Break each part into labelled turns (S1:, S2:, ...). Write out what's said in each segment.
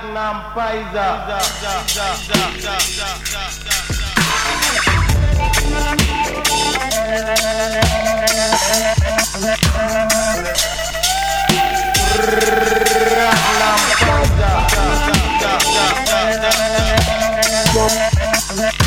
S1: Put them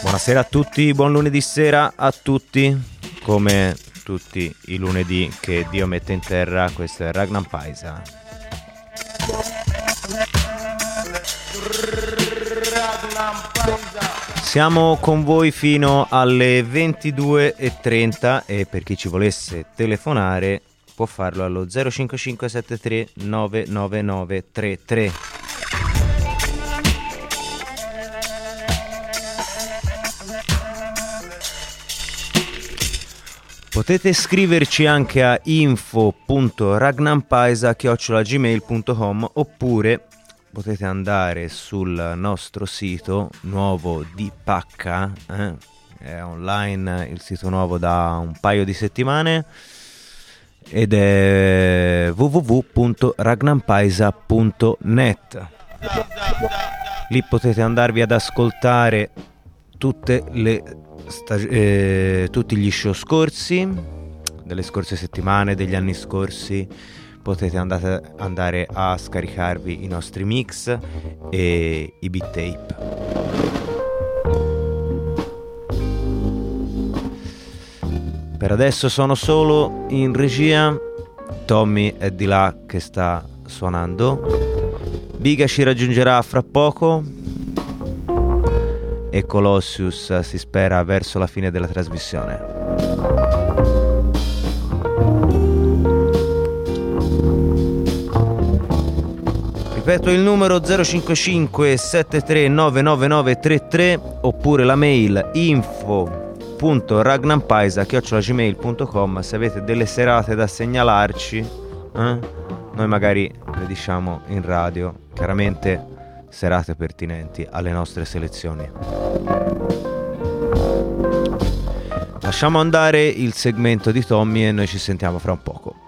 S2: Buonasera a tutti, buon lunedì sera a tutti, come tutti i lunedì che Dio mette in terra, questo è Ragnar Paisa. Siamo con voi fino alle 22.30 e per chi ci volesse telefonare può farlo allo 05573 99933. Potete scriverci anche a info.ragnampaisa.gmail.com oppure potete andare sul nostro sito nuovo di Pacca, eh? è online il sito nuovo da un paio di settimane ed è www.ragnampaisa.net. Lì potete andarvi ad ascoltare tutte le stag- eh, tutti gli show scorsi, delle scorse settimane, degli anni scorsi. Potete andate- andare a scaricarvi i nostri mix e i beat tape. Per adesso sono solo in regia. Tommy è di là che sta suonando. Biga ci raggiungerà fra poco e Colossius si spera verso la fine della trasmissione. Ripeto il numero 055 7399933 oppure la mail info.ragnampaisa.gmail.com se avete delle serate da segnalarci eh? noi magari le diciamo in radio chiaramente serate pertinenti alle nostre selezioni. Lasciamo andare il segmento di Tommy e noi ci sentiamo fra un poco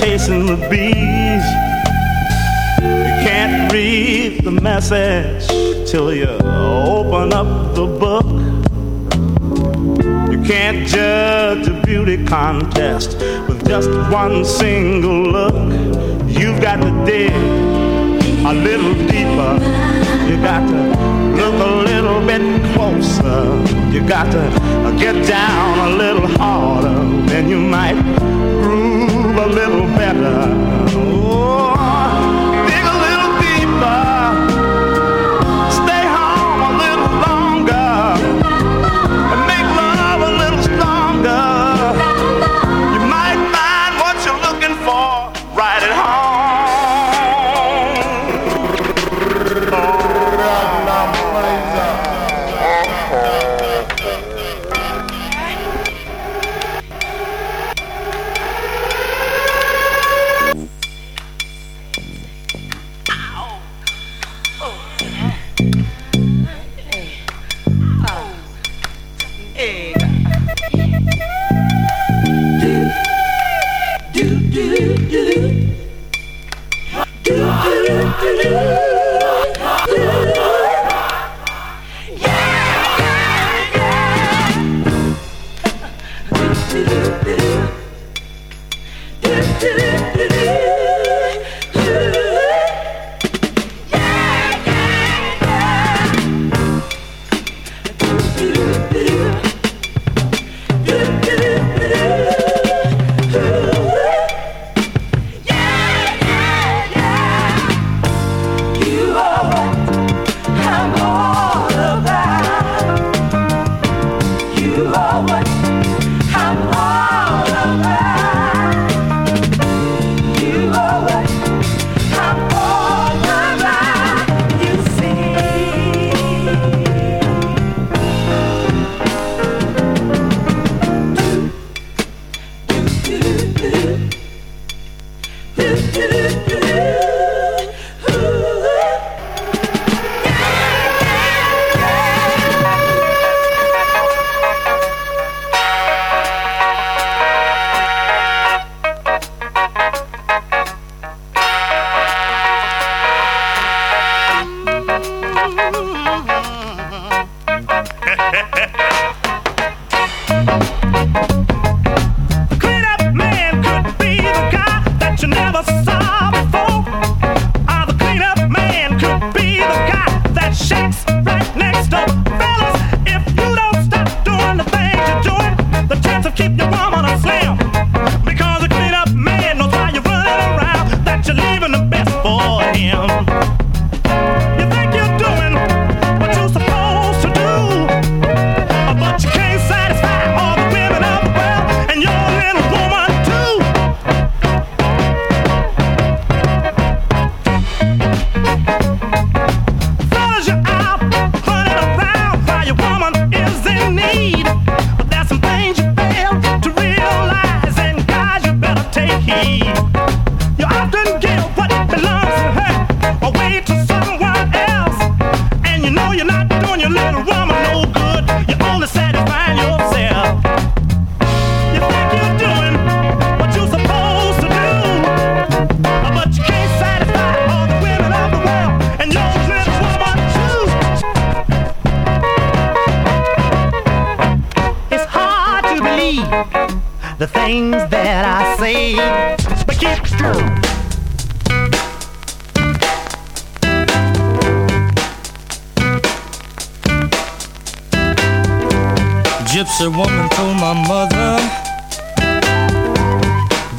S3: chasing the bees. You can't read the message till you open up the book. You can't judge a beauty contest with just one single look. You've got to dig a little deeper. You got to look a little bit closer. You got to get down a little harder, than you might little better.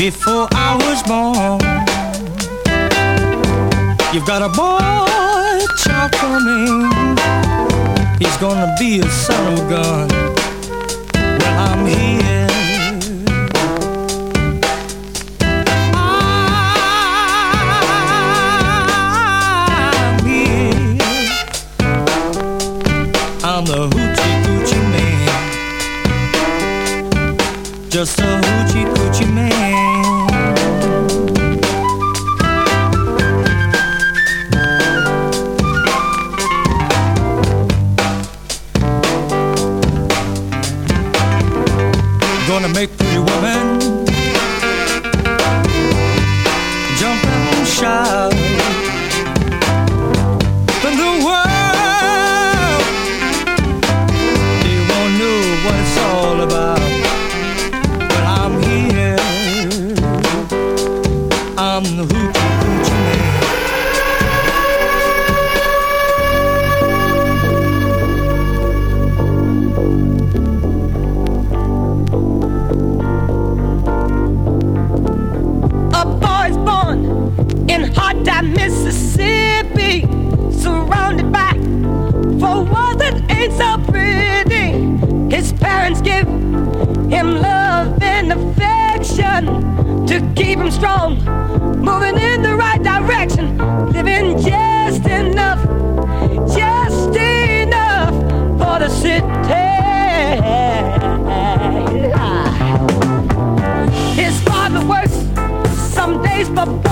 S4: before
S5: I was born. You've got
S6: a
S7: boy
S6: child coming. He's gonna be
S8: a
S6: son of
S9: a gun. Well, I'm
S10: here.
S11: Some days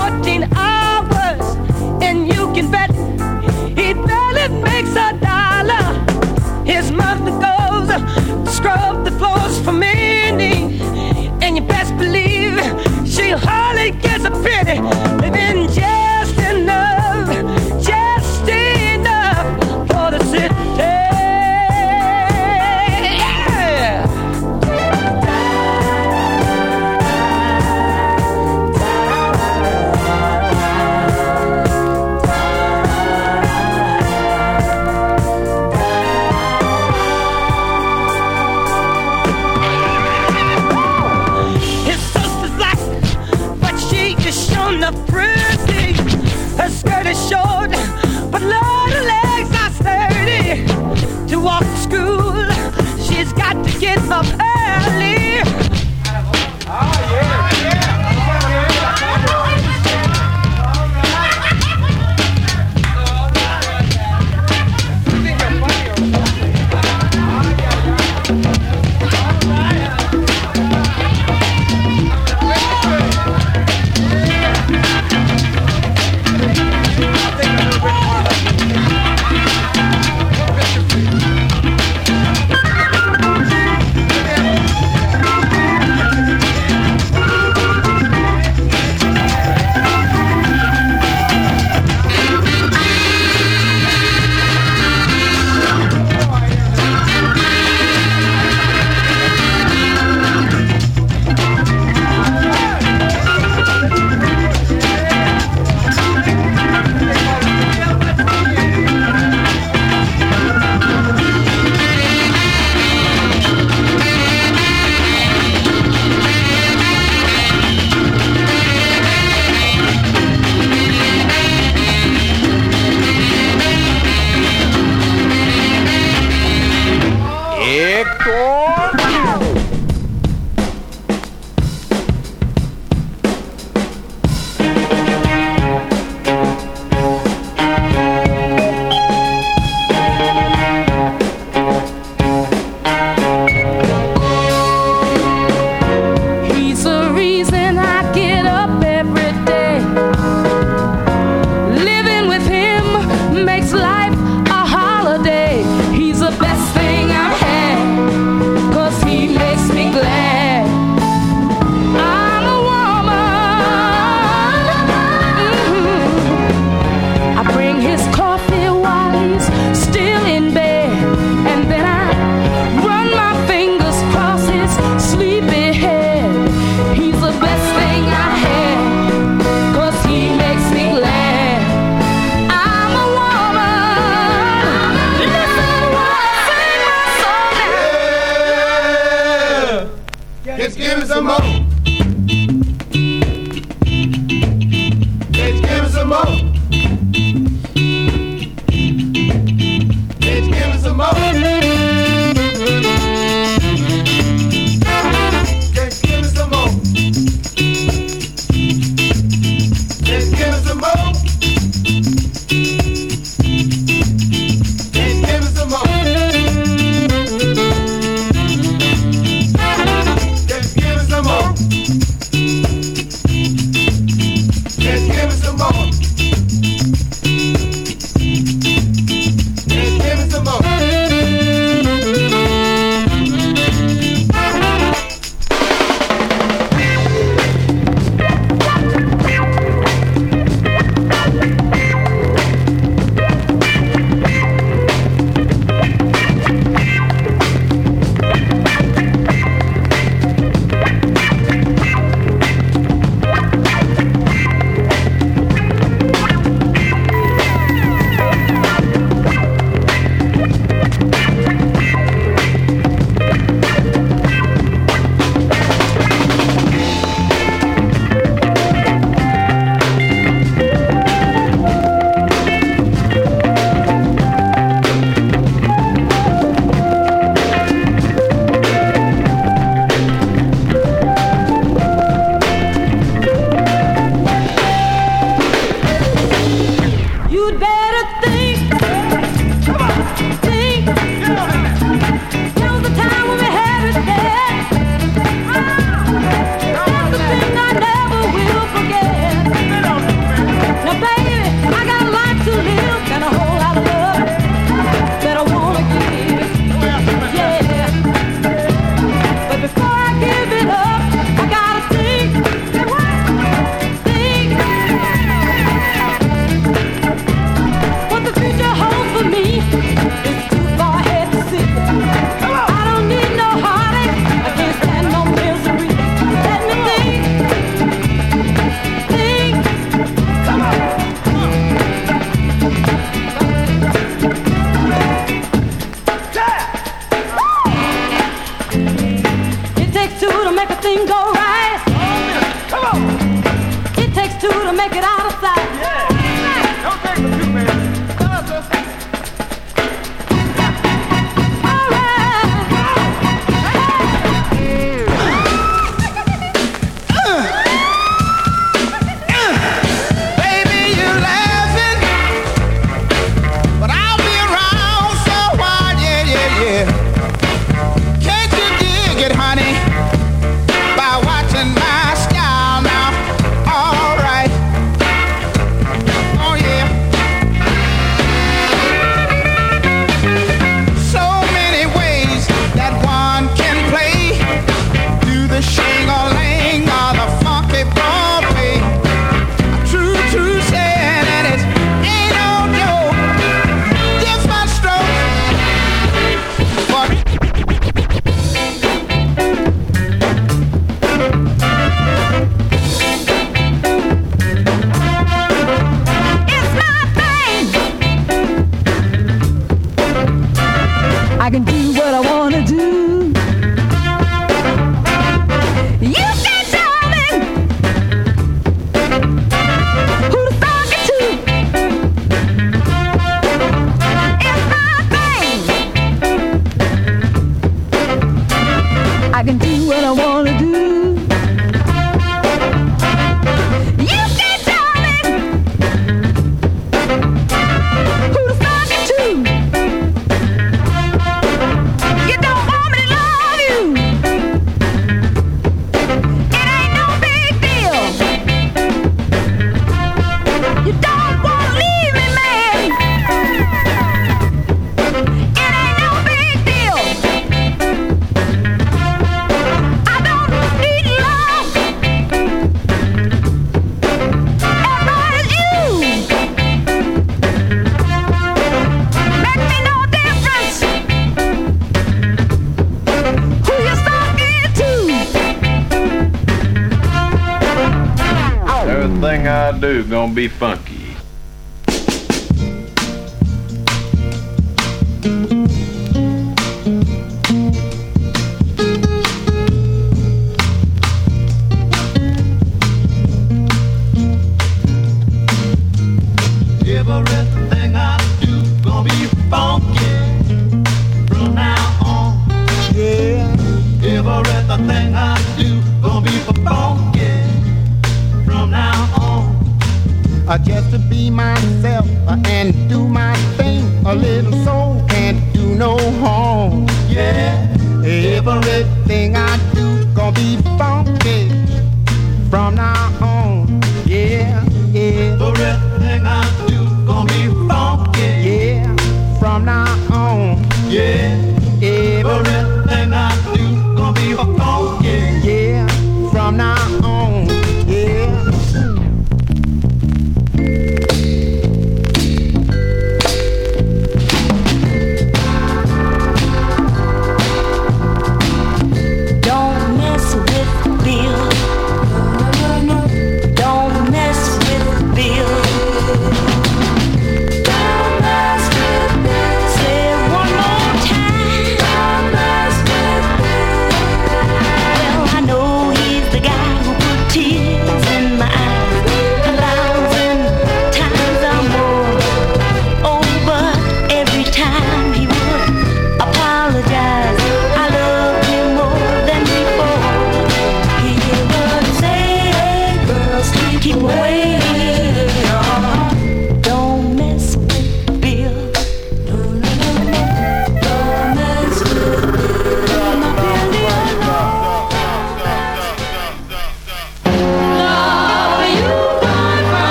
S11: everything I
S12: do gonna be
S13: funky.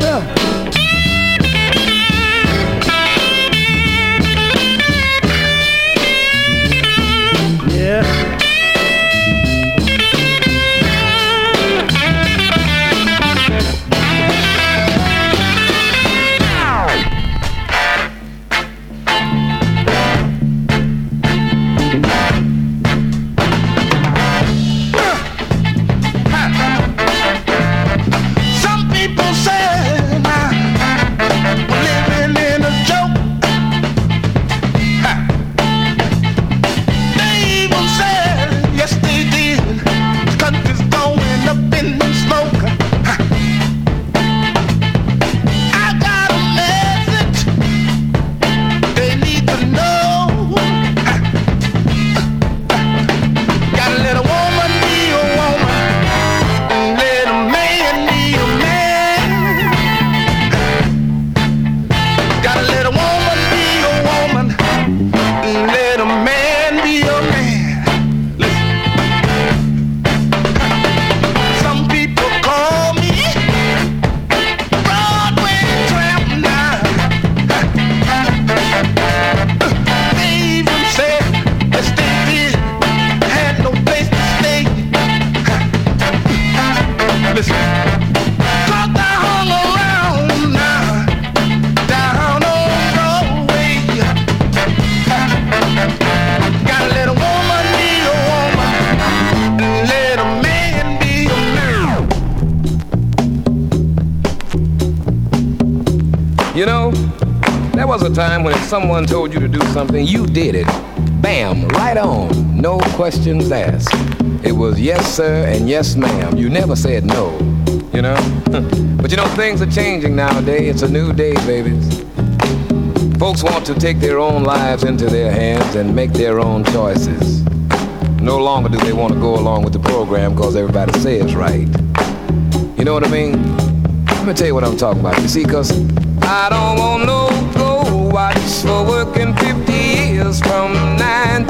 S13: Yeah. Someone told you to do something, you did it. Bam, right on. No questions asked. It was yes, sir, and yes, ma'am. You never said no, you know? but you know, things are changing nowadays. It's a new day, babies. Folks want to take their own lives into their hands and make their own choices. No longer do they want to go along with the program because everybody says right. You know what I mean? Let me tell you what I'm talking about. You see, cause I don't want no watch for working 50 years from 9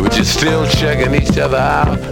S14: We're just still checking each other out.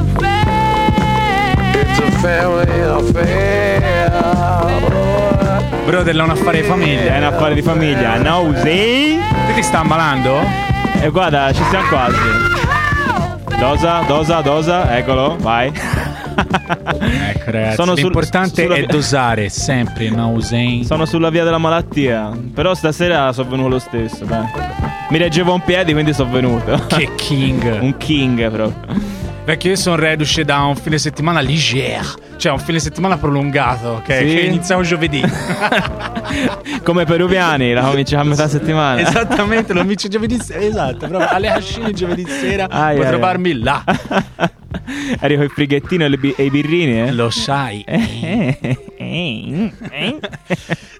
S15: Brother, è un affare di famiglia.
S16: È un affare di famiglia. No, sì.
S15: Te ti sta ammalando?
S16: E guarda, ci siamo quasi. Dosa, dosa, dosa, eccolo, vai.
S15: Ecco ragazzi,
S16: Sono sul-
S15: l'importante
S16: sulla-
S15: è dosare sempre Nausein.
S16: Sono sulla via della malattia. Però stasera sono venuto lo stesso, dai. Mi reggevo un piedi, quindi sono venuto.
S15: Che king.
S16: un king proprio.
S15: Vecchio, io sono reduce da un fine settimana leggero, cioè un fine settimana prolungato, ok?
S16: Sì?
S15: Che iniziamo giovedì.
S16: Come peruviani, la cominciamo a metà settimana.
S15: Esattamente, lo amici giovedì sera. Esatto, proprio alle ascine giovedì sera
S16: Ai,
S15: puoi trovarmi là.
S16: Eri con il frighettino e, i birrini, eh?
S15: Lo sai.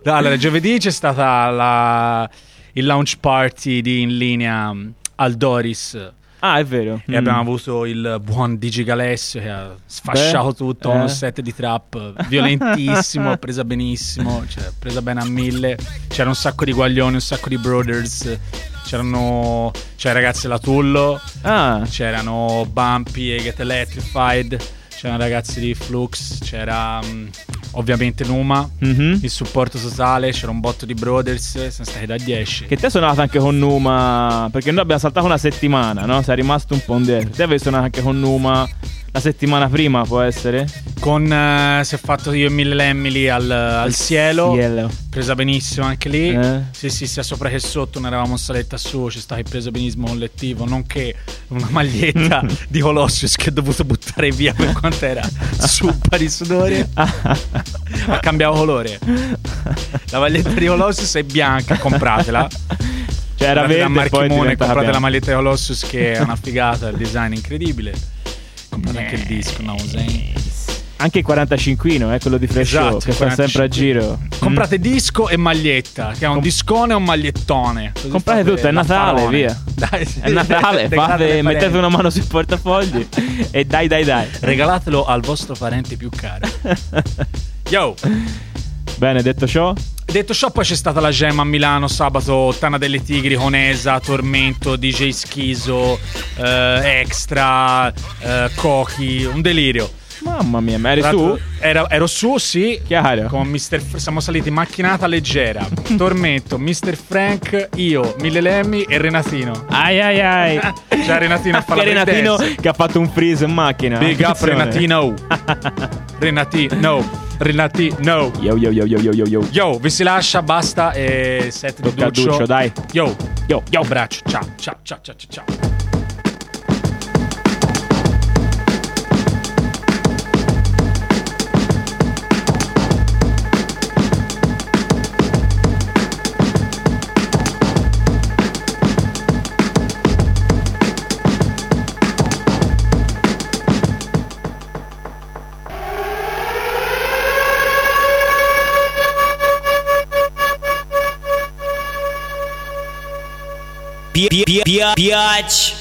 S15: No, allora, giovedì c'è stata la- il launch party di In Linea mm, al Doris.
S16: Ah, è vero.
S15: E
S16: Mm.
S15: abbiamo avuto il buon Digi Galessio che ha sfasciato
S16: Beh,
S15: tutto,
S16: eh.
S15: uno set di trap violentissimo, presa benissimo, cioè presa bene a mille. C'era un sacco di guaglioni, un sacco di brothers. C'erano, c'era ragazzi della Tullo,
S16: Ah,
S15: c'erano Bumpy e Get Electrified, c'erano ragazzi di Flux, c'era mm, ovviamente Numa,
S16: mhm.
S15: il supporto totale, c'era un botto di brothers, siamo stati da 10.
S16: Che te suonato anche con Numa. Perché noi abbiamo saltato una settimana, no? Sei rimasto un po' indietro. Te avevi suonato anche con Numa la settimana prima, può essere?
S15: Con eh, si è fatto io e Mille Lemmy al, al cielo.
S16: Cielo.
S15: Presa benissimo anche lì.
S16: Eh?
S15: Sì, sì, sia sopra che sotto. Non eravamo in saletta su. Ci stavi preso benissimo collettivo. Nonché una maglietta di Colossius che ho dovuto buttare via per quanto era suppa di sudore. ha cambiato colore. La maglietta di Colossius è bianca, compratela.
S16: Cioè era verde
S15: comprate la maglietta di Colossus che è una figata, il design incredibile. Comprate anche il disco, no, Zen.
S16: Anche il 45 eh, quello di Fresh
S15: Esatto,
S16: Show, che sta sempre a
S15: 45.
S16: giro.
S15: Comprate disco e maglietta, che è un discone e un magliettone. Così
S16: Comprate tutto, è Natale, via.
S15: Dai.
S16: È Natale, fate, mettete una mano sui portafogli e dai dai dai.
S15: Regalatelo al vostro parente più caro. Yo!
S16: Bene, detto ciò,
S15: Detto ciò, poi c'è stata la Gem a Milano sabato, Tana delle Tigri, Honesa, Tormento, DJ Schiso, eh, Extra, eh, Cochi, un delirio.
S16: mamma mia, ma eri su?
S15: l'altro, Ero, ero su, sì.
S16: Chiaro.
S15: Con Mr. F- siamo saliti in macchinata leggera. Tormento, Mr. Frank, io, Mille Lemmy e Renatino.
S16: Ai ai ai.
S15: C'è Renatino a fare
S16: Che
S15: la
S16: Renatino che ha fatto un freeze in macchina.
S15: Big up
S16: Attenzione.
S15: Renatino. Renatino. Renatino.
S16: Yo yo yo yo yo yo yo.
S15: Yo, vi si lascia, basta e set di
S16: Tocca a
S15: Duccio.
S16: Duccio, dai.
S15: Yo,
S16: Yo
S15: yo, braccio. Ciao, ciao, ciao, ciao, ciao,
S17: Piat.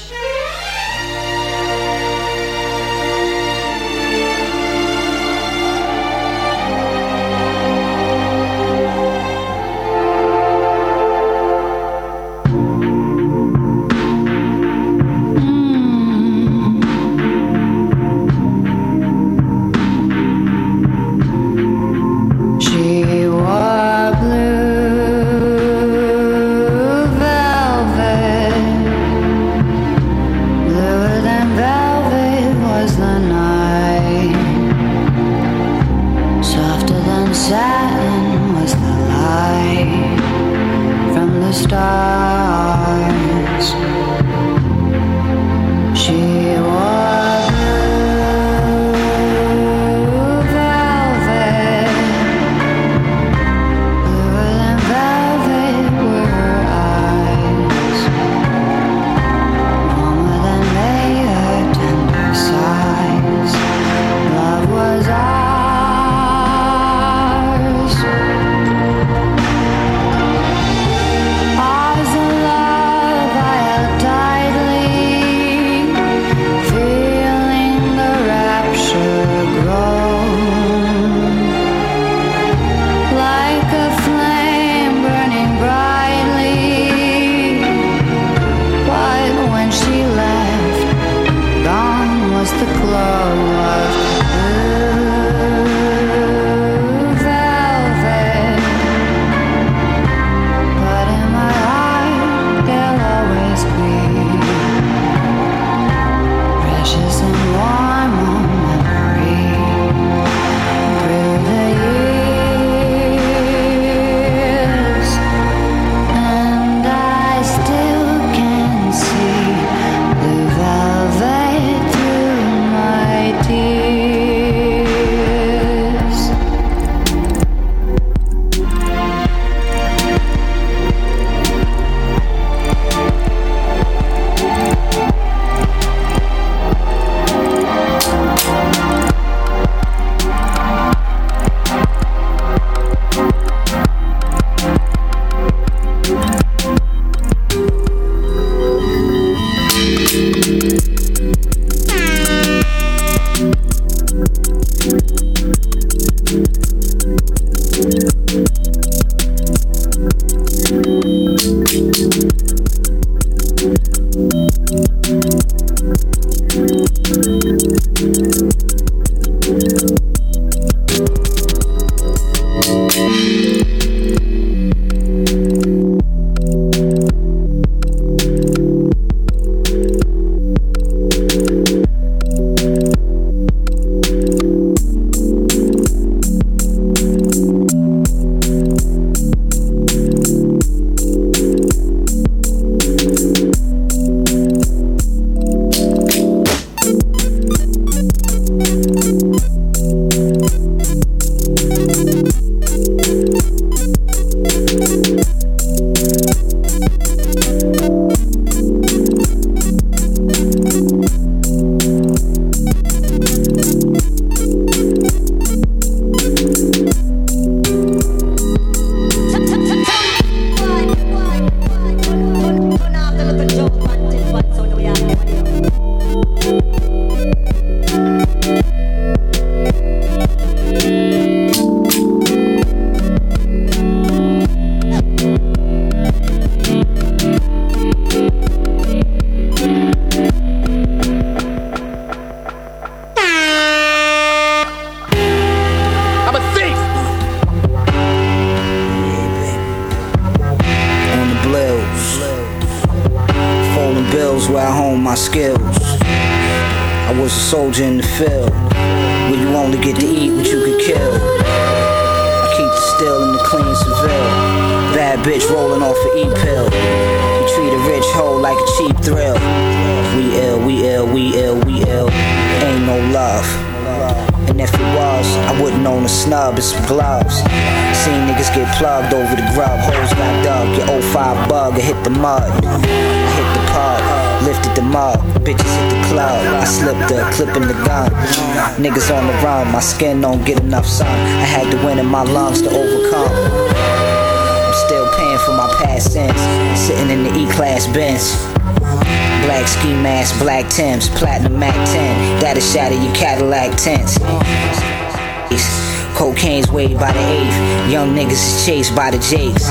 S17: Is by the jakes.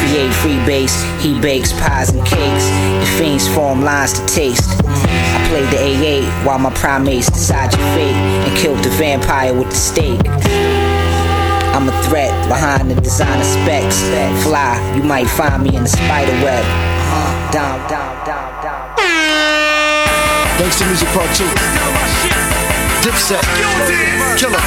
S17: Create free base, he bakes pies and cakes. The fiends form lines to taste. I played the A8 while my primates decide your fate and killed the vampire with the stake. I'm a threat behind the designer specs. Fly, you might find me in the spider web. Down, down, down, down.
S18: Gangsta Music Part 2. Dipset. Killer.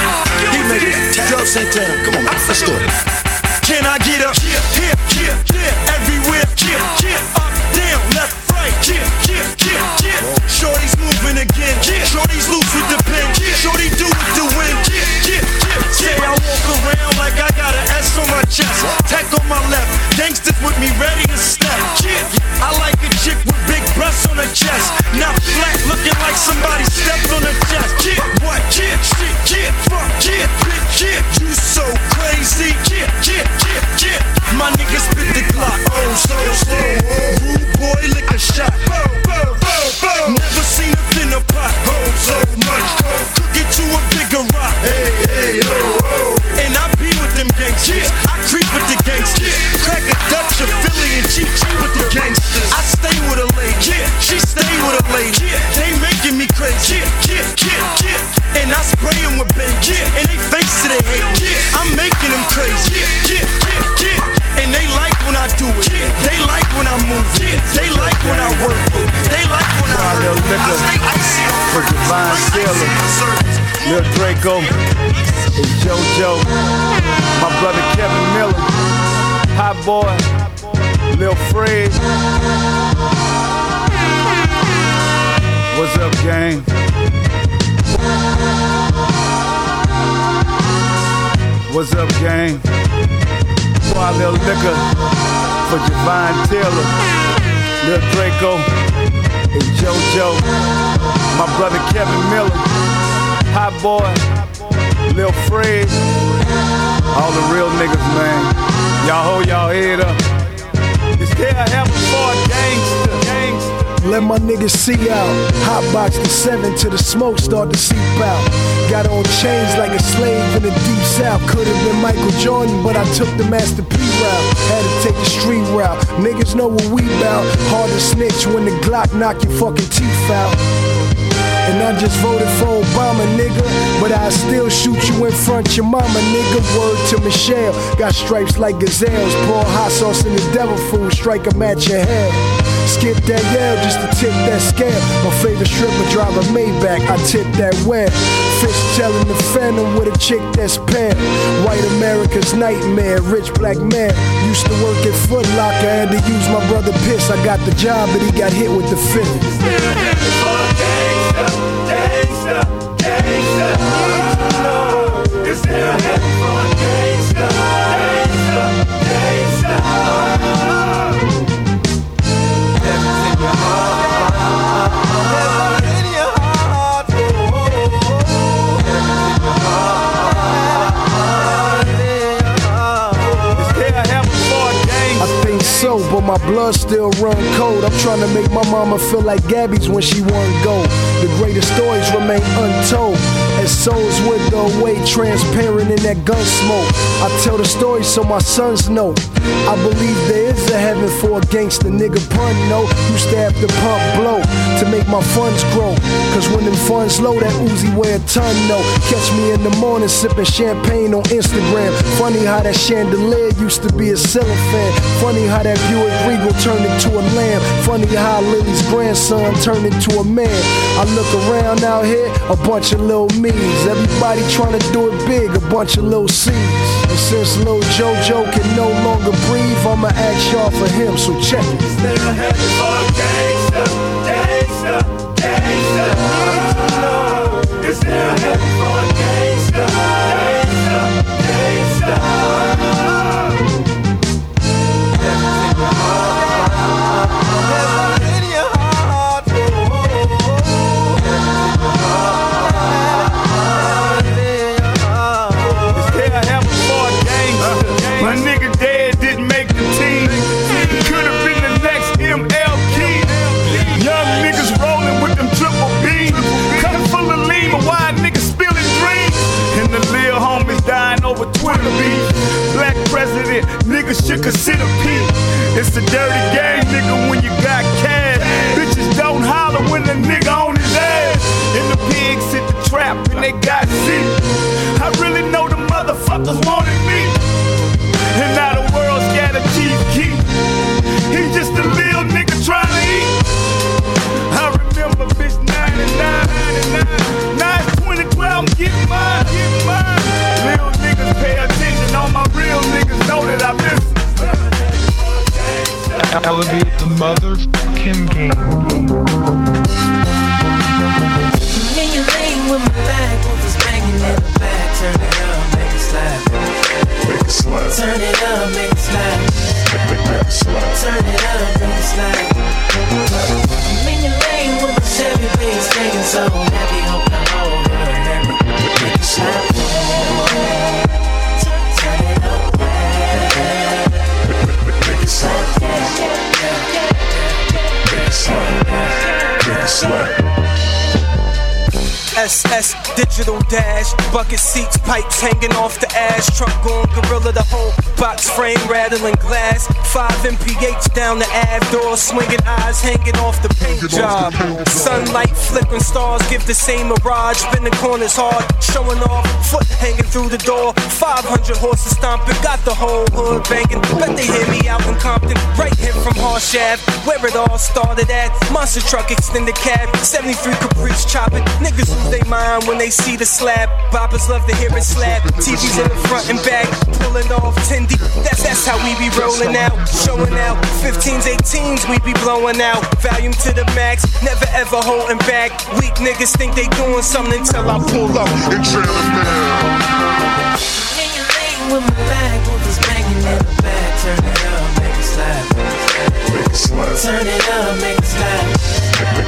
S18: He made it. Juelz Santana. Come on. Let's do it.
S19: Can I get up? Yeah, yeah, yeah, yeah. Everywhere. Yeah, yeah. Up, down, left, right. Yeah, yeah, yeah, yeah. Shorty's moving again. Yeah. Shorty's loose with the pen. Yeah. Shorty do it to win. Yeah, yeah, yeah. Say I walk around like I got an S on my chest. Tech on my left. Gangsters with me ready to step. Yeah. I like a chick with big breasts on her chest. Not flat, looking like somebody stepped on her chest. Yeah. What? Yeah, shit, yeah, fuck, yeah, bitch, yeah. You so crazy. Yeah, yeah, yeah, yeah. My niggas spit the Glock. Oh, so slow. Rude boy, lick a shot. Never seen a thinner pot. Oh, so much. Cook it to a bigger rock. Hey, hey, oh. And I be with them gangsters. I creep with the gangsters. Crack a Dutch, a Philly, and cheap with the gangsters. I stay with a lady. She stay with a lady. They making me crazy. Yeah, yeah, yeah, yeah. And I spray them with bang. Yeah, and they face to they hate. Yeah, I'm making them crazy. Yeah, yeah, yeah, yeah. And they like when I do it. Yeah, they like when I move. Yeah, they like when I work. They like when I work.
S20: little nigga for Divine Stealer, Lil Draco, and JoJo, my brother Kevin Miller, Hot Boy, Lil Fred. What's up, gang? What's up, gang? Wild little nigga for Divine Taylor, Lil Draco, and JoJo, my brother Kevin Miller, Hot Boy, Lil Fred, all the real niggas, man. Y'all hold y'all head up. A heaven for a gangster?
S11: Let my niggas see out. Hotbox the seven till the smoke start to seep out. Got on chains like a slave in the deep south. Could have been Michael Jordan, but I took the Master P route. Had to take the street route. Niggas know what we bout. Hard to snitch when the Glock knock your fucking teeth out. And I just voted for Obama, nigga. But I still shoot you in front your mama, nigga. Word to Michelle. Got stripes like gazelles. Pour hot sauce in the devil food. Strike 'em at your head. Skip that yell just to tip that scale. My favorite stripper drive a Maybach. I tip that web. Fish telling the phantom with a chick that's pale. White America's nightmare. Rich black man. Used to work at Foot Locker. Had to use my brother piss. I got the job, but he got hit with the fifth. Mama feel like Gabby's when she won gold. The greatest stories remain untold. And souls with wither away, transparent in that gun smoke. I tell the story so my sons know. I believe there is a heaven for a gangster nigga pun, no. To have to pump blow to make my funds grow. Cause when them funds low, that Uzi weigh a ton, no. Catch me in the morning sipping champagne on Instagram. Funny how that chandelier used to be a ceiling fan. Funny how that Buick Regal turned into a lamb. Funny how Lily's grandson turned into a man. I look around out here, a bunch of little me's. Everybody trying to do it big, a bunch of little C's. And since Lil JoJo can no longer breathe, I'ma ask y'all for him, so check it.
S21: For a gangster? Gangster, gangster. Is there a heaven for
S20: should consider peace. It's a dirty game, nigga, when you got cash. Bitches don't holler when the nigga on his ass. And the pigs hit the trap and they got sick.
S22: Elevate the motherfucking game.
S23: In your lane with my back, wolfers banging in the back. Turn it up, make it slap.
S22: Make it slap.
S23: Turn it up, make it slap.
S22: Make it slap.
S23: Turn it up, make it slap. I'm in your lane with my Chevy bass banging so heavy, hope the whole hood hear. Make it slap.
S22: Slap.
S24: SS digital dash, bucket seats, pipes hanging off the ash, truck going gorilla, the whole box frame rattling glass, five MPH down the av door, swinging eyes hanging off the paint job, sunlight flickering stars give the same mirage, spin the corners hard, showing off, foot hanging through the door, 500 horses stomping, got the whole hood banging, bet they hear me out in Compton, right here from Harsh Ave, where it all started at, monster truck extended cab, 73 Caprice chopping, niggas lose they mind when they see the slab. Boppers love to hear it slap. TVs in the front and back, pulling off Tindy. That's that's how we be rolling out, showing out. 15s, 18s, we be blowing out. Volume to the max, never ever holding back. Weak niggas think they doing something until I pull up and trail them down.
S23: In your with my back, wolfers banging in the back. Turn it up, make it slap.
S22: Make it slap.
S23: Turn it up, make it slap.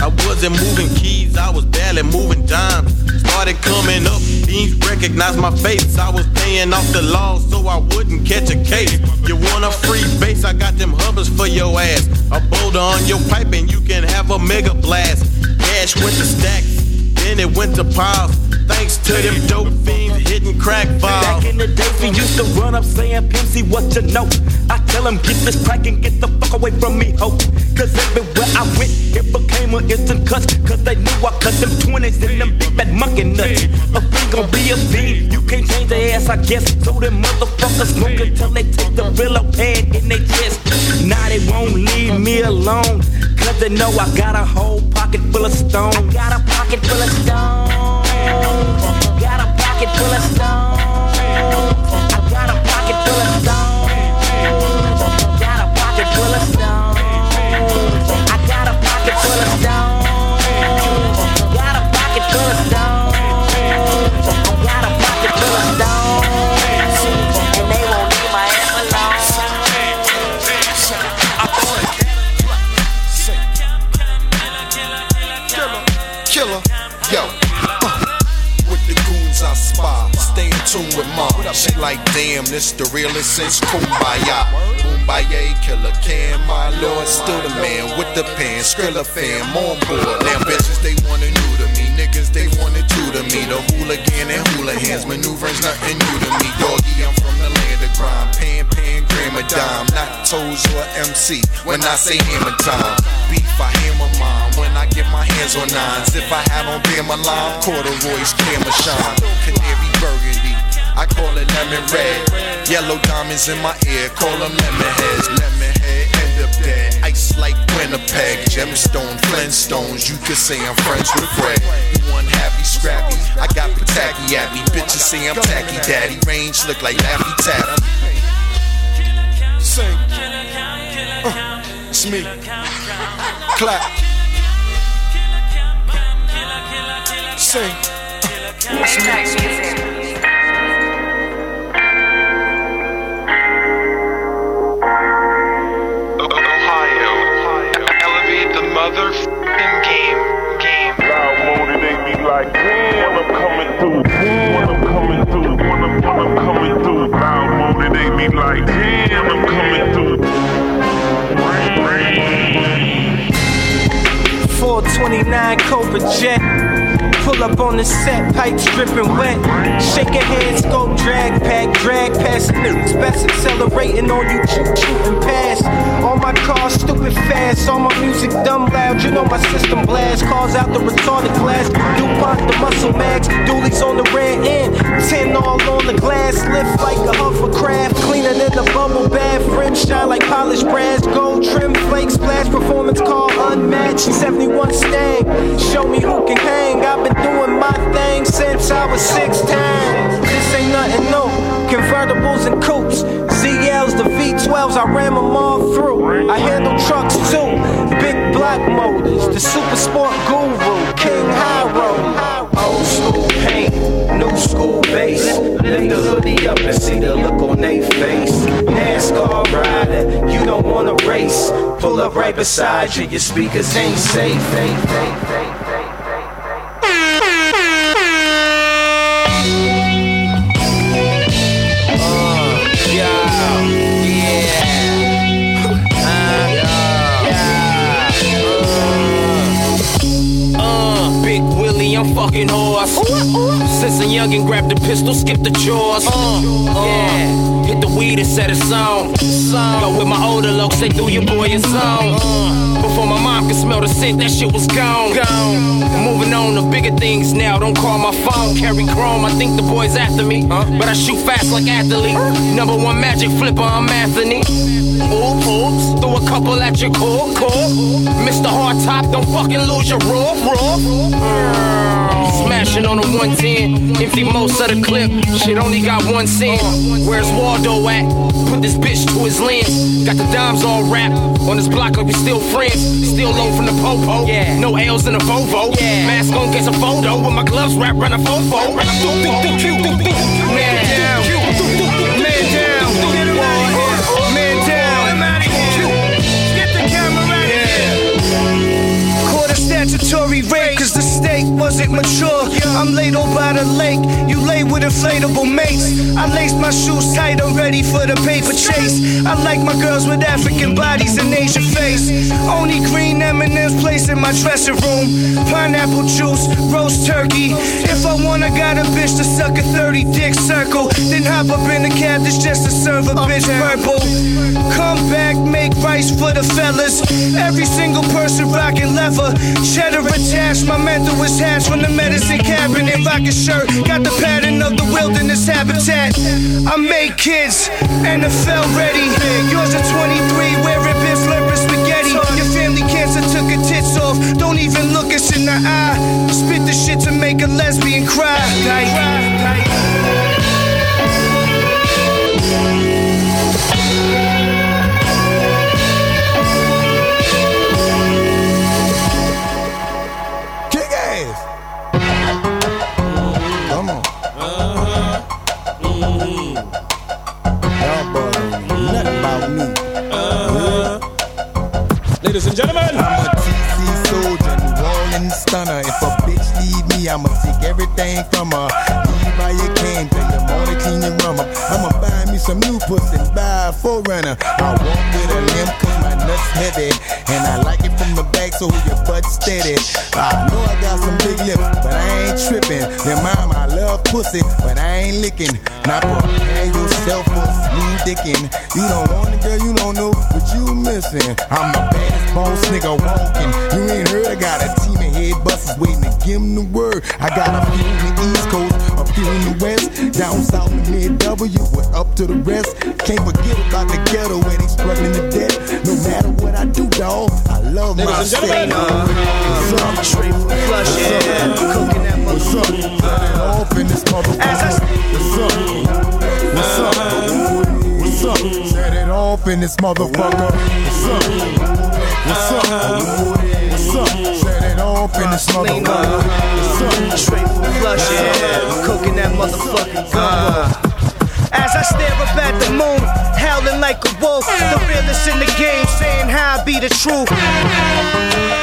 S23: I
S18: wasn't moving keys, I was barely moving dimes. Started coming up, thieves recognized my face. I was paying off the law so I wouldn't catch a case. You want a free base? I got them hubbers for your ass. A boulder on your pipe and you can have a mega blast. Cash with the stacks.
S25: Then it went to piles. Thanks to them dope fiends hitting crack
S23: Back in the days, we used to run up saying, Pimp, see what you know. I tell them, get this crack and get the fuck away from me, ho. Cause everywhere I went, it became an instant cuss. Cause they knew I cut them 20s and them big bad monkey nuts. A fiend gon' be a fiend, you can't change their ass, I guess. So them motherfuckers smoke until they take the Brillo pad in their chest. Now they won't leave me alone. Cause they know I got a whole pocket full of stone. Got a pocket full of stone. Got a pocket full of stone.
S18: She like, damn, this the realest since Kumbaya. Kumbaya, killer can, my lord. Still the man with the pen, Skrilla fam on board. Damn bitches, they wanna new to me. Niggas, they wanna tutor me. The hooligan and hula hands, maneuvers nothing new to me. Doggy, I'm from the land of grime. Pan, pan, gram dime. Not toes or MC when I say hammer time. Beef, I hammer mine when I get my hands on nines. If I had on my lime, corduroys, camera shine. Canary burgundy. I call it lemon red. Yellow diamonds in my ear, call them lemon heads. Lemon head, end up dead. Ice like Winnipeg. Gemstone, Flintstones. You could say I'm friends with Fred. One happy, scrappy. I got Pataki at me. Bitches say I'm tacky daddy. Range look like Laffy Taffy. Sing. Uh, it's me. Clap. Sing. Uh, it's me.
S14: Motherfucking game. Game.
S26: Loud motivate me like damn when I'm coming through. When I'm coming through. When I'm, when I'm coming through. Loud motivate me like damn I'm coming through.
S24: 429 Cobra Jet. Pull up on the set, pipes dripping wet. Shaking hands, go drag pack, drag past niggas. Best accelerating on you, shoot, shooting past. All my cars stupid fast, all my music dumb loud. You know my system blast, Calls out the retarded glass. DuPont, the muscle max. dualies on the red end. 10 all on the glass, lift like a hovercraft. Cleaner than the bubble bath, rim shine like polished brass. Gold trim, flake splash, performance car unmatched. 71 Stang, show me who can hang. I've been doing my thing since I was 16. This ain't nothing new. Convertibles and coupes, ZLs, the V12s, I ram them all through. I handle trucks too, big black motors, the super sport guru, King High Road. Old school paint, new school bass. Lift the hoodie up and see the look on they face. NASCAR rider, you don't wanna race. Pull up right beside you, your speakers ain't safe.
S23: Uh, fucking horse. Since a youngin' grabbed the pistol, skip the chores. Uh, yeah, hit the weed and set it on. Go with my older looks, they threw your boy a song. Before my mom could smell the scent, that shit was gone. gone. Moving on to bigger things now. Don't call my phone, carry chrome. I think the boy's after me, but I shoot fast like athlete. Number one magic flipper, I'm Anthony. Oops, oops, throw a couple at your core, core. Mr. Hard Top, don't fucking lose your raw, raw. Smashing on a 110, empty most of the clip. Shit only got one cent. Where's Waldo at? Put this bitch to his lens. Got the dimes all wrapped on this block like we still friends. Still low from the popo. Yeah. No L's in a Volvo. Yeah. Mask on, get a photo with my gloves wrapped around a fofo. Man down. Man down. Man down.
S24: Get the camera ready. Caught a statutory
S27: wasn't mature. I'm laid over by the lake, you lay with inflatable mates. I lace my shoes tight, I'm ready for the paper chase. I like my girls with African bodies and Asian face. Only green M&M's placed in my dressing room. Pineapple juice, roast turkey. If I want, I got a bitch to suck a 30 dick circle. Then hop up in the cab that's just to serve a bitch purple. Come back, make rice for the fellas. Every single person rocking leather. Cheddar attached, my mental was hatched from the medicine cabinet. Rocking shirt, got the pattern of the wilderness habitat. I made kids, NFL ready. Yours are 23, wearing Biff Slipper spaghetti. Your family cancer took her tits off. Don't even look us in the eye. Spit the shit to make a lesbian cry.
S28: Kick
S2: Ladies and gentlemen.
S28: I'm a soldier, stunner. If a I'ma take everything from her. Leave by your cane, tell your morning clean your up. I'ma buy me some new pussy, buy a forerunner. I walk with a limp cause my nuts heavy. And I like it from the back so your butt steady. I know I got some big lips, but I ain't tripping. Your mama, I love pussy, but I ain't licking. Now prepare yourself for smooth dicking. You don't want it, girl, you don't know what you missing. I'm the baddest boss nigga walking. You ain't heard I got a team of head busters waiting to give 'em the word. I got a few in the East Coast, a few in the West. Down south in mid W, but up to the rest. Can't forget about the ghetto where they struggling to death. No matter what I do, dawg, I love
S27: Ladies
S28: my
S27: and gentlemen.
S28: What's up?
S27: Straight from flush, yeah. Cooking that
S28: What's up? It off in this motherfucker. What's up? What's up? What's up? Set it off in this motherfucker. What's up? What's up? Set it off in this motherfucker.
S27: Straight from flush, yeah. Cooking that motherfucking gumbo. As I stare up at the moon, howling like a wolf, the realest in the game, saying how I be the truth.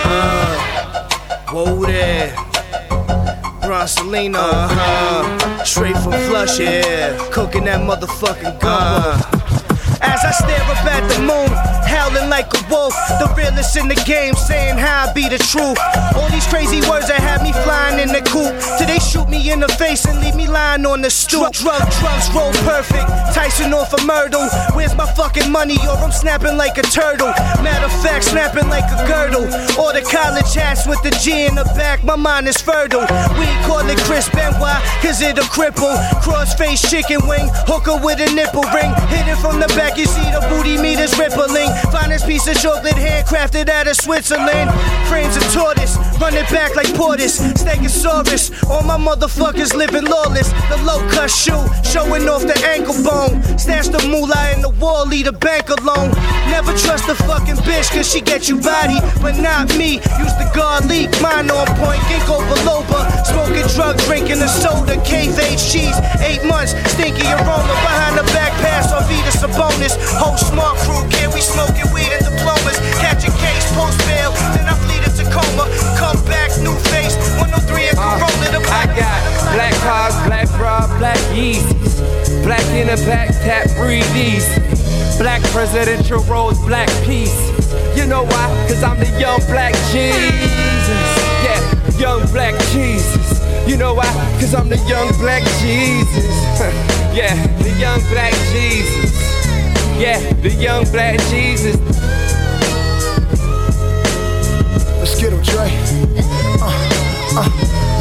S27: Uh, whoa there. Bronsolino, uh-huh. straight from flush, yeah. Cooking that motherfucking gumbo. As I stare up at the moon, howling like a wolf. The realest in the game, saying how I be the truth. All these crazy words that have me flying in the coop. Till they shoot me in the face and leave me lying on the stoop. Drug, drugs roll perfect. Tyson off a Myrtle. Where's my fucking money? Or I'm snapping like a turtle. Matter of fact, snapping like a girdle. Or the college hats with the G in the back. My mind is fertile. We call it Chris Benoit, cause it a cripple. Crossface chicken wing, hooker with a nipple ring. Hit it from the back, you see the booty meters rippling. Finest piece of chocolate handcrafted out of Switzerland. Frames of tortoise, run it back like Portis. Stegosaurus, all my motherfuckers living lawless. The low cut shoe, showing off the ankle bone. Stash the moolah in the wall, leave the bank alone. Never trust a fucking bitch, cause she get you body, but not me. Use the guard mine on point, ginkgo biloba. Smoking drug, drinking a soda, cave cheese. Eight months, stinky aroma behind the back pass on Vita Sabonis. Whole smart crew, can we smoking weed and diplomas? Catch a case, post bail, then I flee to Tacoma. Come back, new face, 103 and uh, Corolla. The
S23: I got black cars, black bra, black Yeezys. Black in the back, tap, easy. Black presidential rose, black peace. You know why? Cause I'm the young black Jesus. Yeah, young black Jesus. You know why? Cause I'm the young black Jesus. yeah, the young black Jesus. Yeah, the young black Jesus.
S11: Let's get him, Dre. Uh, uh,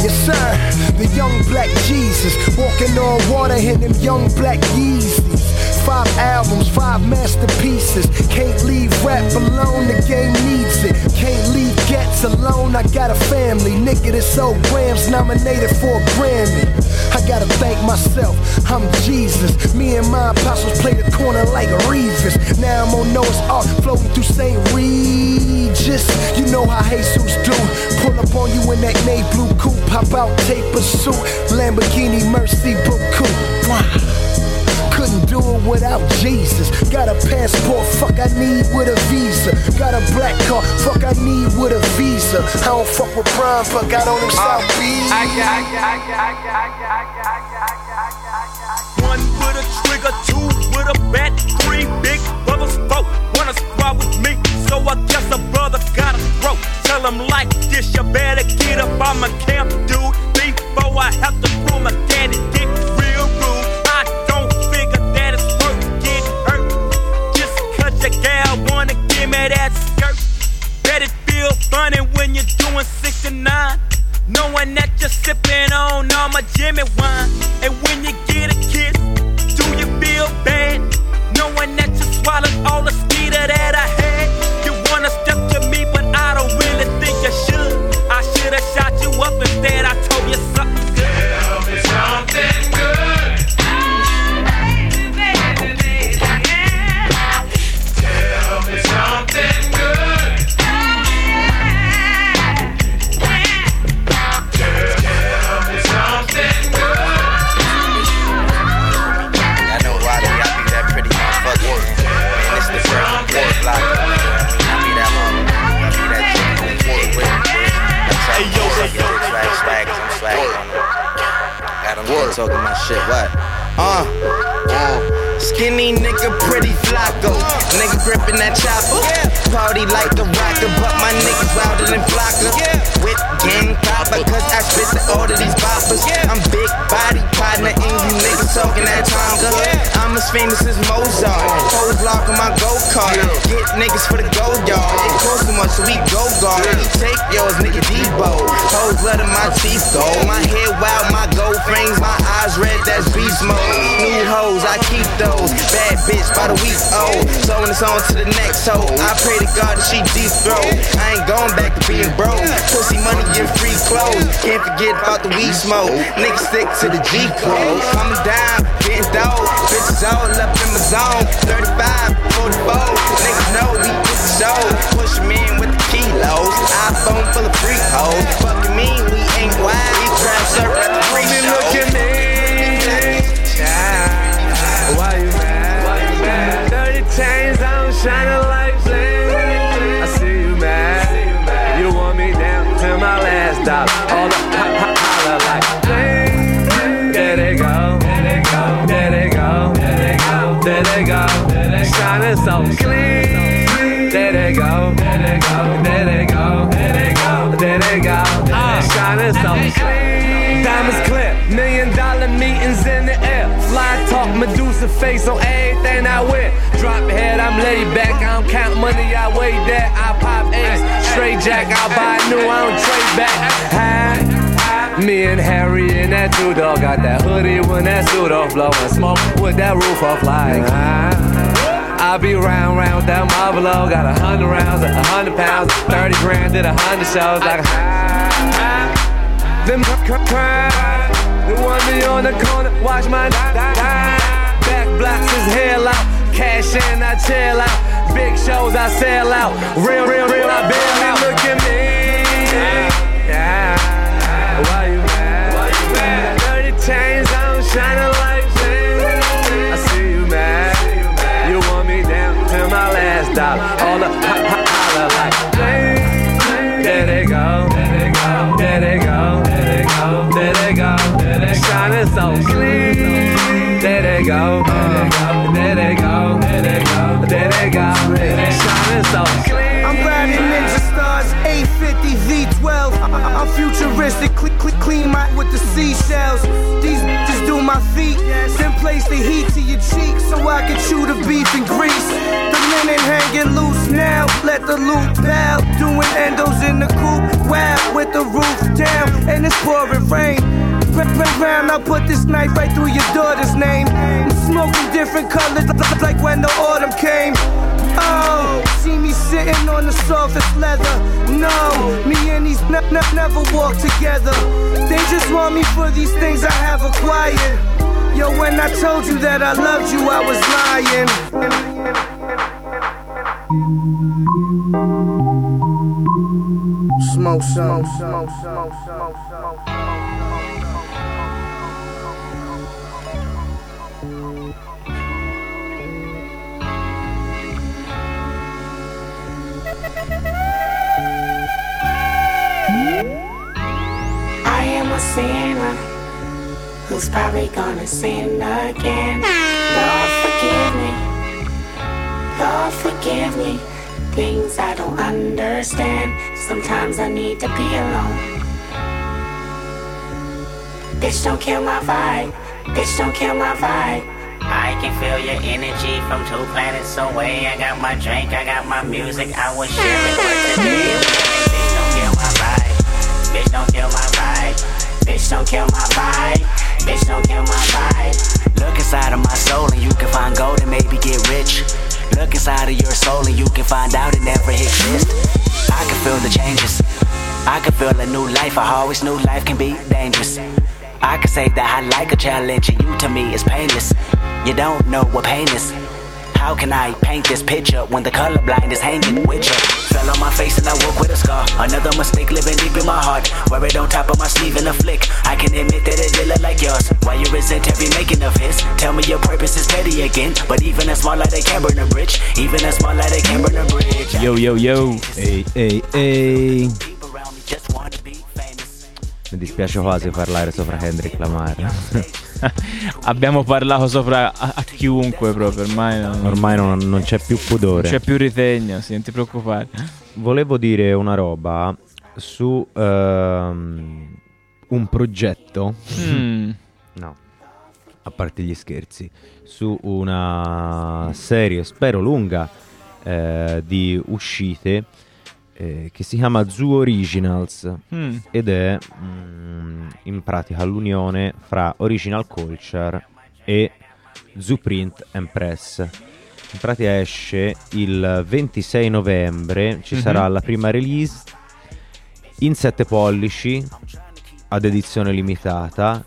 S11: yes, sir. The young black Jesus. Walking on water in them young black Yeezys. Five albums, five masterpieces. Can't leave rap alone, the game needs it. Can't leave Gets alone, I got a family. Nigga, this old Grams nominated for a Grammy. I gotta thank myself, I'm Jesus. Me and my apostles play the corner like a Revis. Now I'm on Noah's Ark, floating through St. Regis. You know how Jesus do. Pull up on you in that navy blue coupe, pop out, take suit. Lamborghini Mercy Book Coupe. Do it without Jesus. Got a passport, fuck I need with a visa. Got a black car, fuck I need with a visa. I don't fuck with prime, but got on them uh, South Beach.
S29: One with a trigger, two with a bat, three big brothers, four wanna squad with me. So I guess a brother gotta throw. Tell him like this, you better get up on my camp, sipping on all my Jimmy that
S18: tonga. I'm as famous as Mozart. Hoes lock on my go kart. Get niggas for the gold yard. It costs too much, so we go guard. You take yours, nigga Debo. Hoes letting my teeth go. My hair wild, my gold frames, my eyes red, that's beast mode. New hoes, I keep those. Bad bitch by the week old. So when it's on to the next hoe, I pray to God that she deep throat. I ain't going back to being broke. Pussy money, get free clothes. Can't forget about the weed smoke. Niggas stick to the G code. Coming down, getting dope. Bitches all up in my zone. 35, 44. Niggas know we get the show. Push me in with the kilos. iPhone full of freak hoes. Fucking me, we ain't wild. We trap surf at the free show.
S29: Look at me. Why you mad? Why you mad? Dirty chains on, shining like bling. I see you mad. You want me down to my last dollar. All the they go. Shining so clean. Diamonds clear. Million dollar meetings in the air. Fly talk, Medusa face on everything I wear. Drop head, I'm laid back. I don't count money, I weigh that. I pop A's. Straight jack, I buy new, I don't trade back. Hi. Me and Harry and that two dog got that hoodie when that suit off blowing smoke with that roof off like. I be round round with that Marlboro, got a hundred rounds, a hundred pounds, thirty grand, did a hundred shows like. Them cry, they want me on the corner, watch my die. Back blocks is hell out, cash in, I chill out. Big shows, I sell out. Real, real, real, I barely look at me. Yeah. Why you mad? Why you mad? Dirty chains on, shining like dollar. All the ha ha holla like. There they go. There they go. There they go. There they go. There they go. There they shining so clean. There they go. There they go. There they go. There they go. There they shining so clean.
S27: I'm futuristic, clean, clean, clean my with the seashells. These bitches do my feet, then place the heat to your cheek so I can chew the beef and grease. The linen hanging loose now, let the loop bow. Doing endos in the coupe, wow, with the roof down, and it's pouring rain. Round, I'll put this knife right through your daughter's name. I'm smoking different colors, like when the autumn came. Oh, see me sitting on the softest leather. No, me and these ne- ne- never walk together. They just want me for these things I have acquired. Yo, when I told you that I loved you, I was lying. Smoke, smoke, smoke, smoke, smoke, smoke.
S30: A sinner who's probably gonna sin again. Lord, forgive me. Lord, forgive me. Things I don't understand. Sometimes I need to be alone. Bitch, don't kill my vibe. Bitch, don't kill my vibe.
S31: I can feel your energy from two planets away. I got my drink, I got my music, I was sharing but today. Bitch, Bitch, don't kill my vibe.
S30: Bitch, don't kill my vibe. Bitch, don't kill my vibe.
S31: Look inside of my soul and you can find gold and maybe get rich. Look inside of your soul and you can find out it never exists. I can feel the changes. I can feel a new life. I always knew life can be dangerous. I can say that I like a challenge and you to me is painless. You don't know what pain is. How can I paint this picture when the colorblind is hanging with you? Fell on my face and I woke with a scar. Another mistake living deep in my heart. Wear it on top of my sleeve in a flick. I can admit that it did look like yours. Why you resent every making of his? Tell me your purpose is petty again. But even a small light they can burn a bridge. Even a small light they can burn a bridge.
S16: Yo yo yo.
S2: Ehi, ehi, ehi. Mi dispiace quasi parlare sopra Kendrick Lamar.
S16: Abbiamo parlato sopra a, a chiunque proprio, ormai non,
S2: Ormai non, non c'è più pudore.
S16: non c'è più ritegno, sì, non ti preoccupare.
S2: Volevo dire una roba su ehm, un progetto.
S16: Mm.
S2: No, a parte gli scherzi. Su una serie, spero lunga, eh, di uscite eh, che si chiama Zoo Originals
S16: Mm.
S2: ed è mm, in pratica l'unione fra Original Culture e Zooprint and Press. In pratica esce il 26 novembre, ci
S16: Mhm.
S2: sarà la prima release in 7 pollici ad edizione limitata,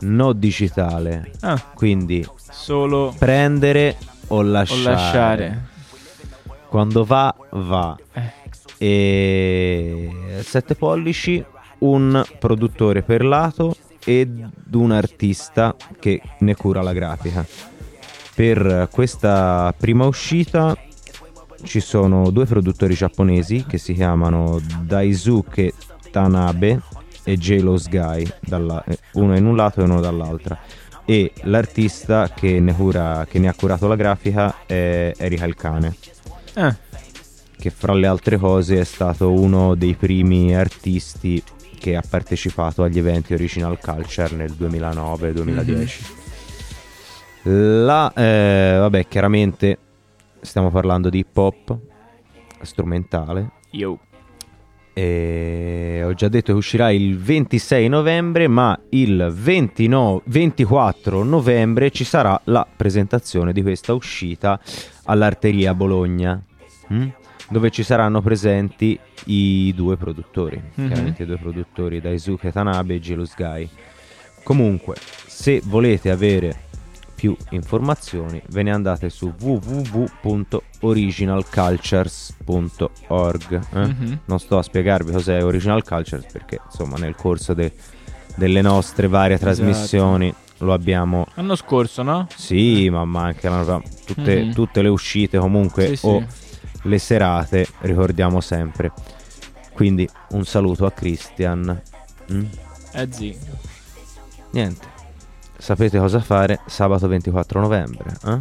S2: no digitale.
S16: Ah.
S2: Quindi
S16: Solo
S2: prendere o
S16: o
S2: lasciare.
S16: lasciare.
S2: Quando va, va.
S16: Eh.
S2: E 7 pollici, un produttore per lato ed un artista che ne cura la grafica. Per questa prima uscita ci sono due produttori giapponesi che si chiamano Daisuke Tanabe e J-Lo Sky, dalla- uno in un lato e uno dall'altra. E l'artista che ne, cura- che ne ha curato la grafica è Erika il cane
S16: Ah.
S2: Che fra le altre cose è stato uno dei primi artisti che ha partecipato agli eventi Original Culture nel 2009-2010. La, eh, vabbè, chiaramente stiamo parlando di hip hop strumentale.
S16: Yo.
S2: E ho già detto che uscirà il 26 novembre, ma il 29 24 novembre ci sarà la presentazione di questa uscita all'Arteria Bologna, mm? Dove ci saranno presenti i due produttori,
S16: Mhm.
S2: chiaramente i due produttori Daisuke Tanabe e Jelus Guy. Comunque, se volete avere più informazioni, ve ne andate su www.originalcultures.org. eh?
S16: Mhm.
S2: Non sto a spiegarvi cos'è Original Cultures perché insomma nel corso de- delle nostre varie
S16: Esatto.
S2: trasmissioni lo abbiamo
S16: L'anno scorso, no?
S2: sì, ma, ma anche l'anno- tutte,
S16: Mhm.
S2: tutte le uscite comunque
S16: Sì,
S2: o
S16: sì.
S2: Le serate ricordiamo sempre. Quindi un saluto a Christian. Mm?
S16: Eh zi.
S2: Niente. Sapete cosa fare sabato 24 novembre? eh?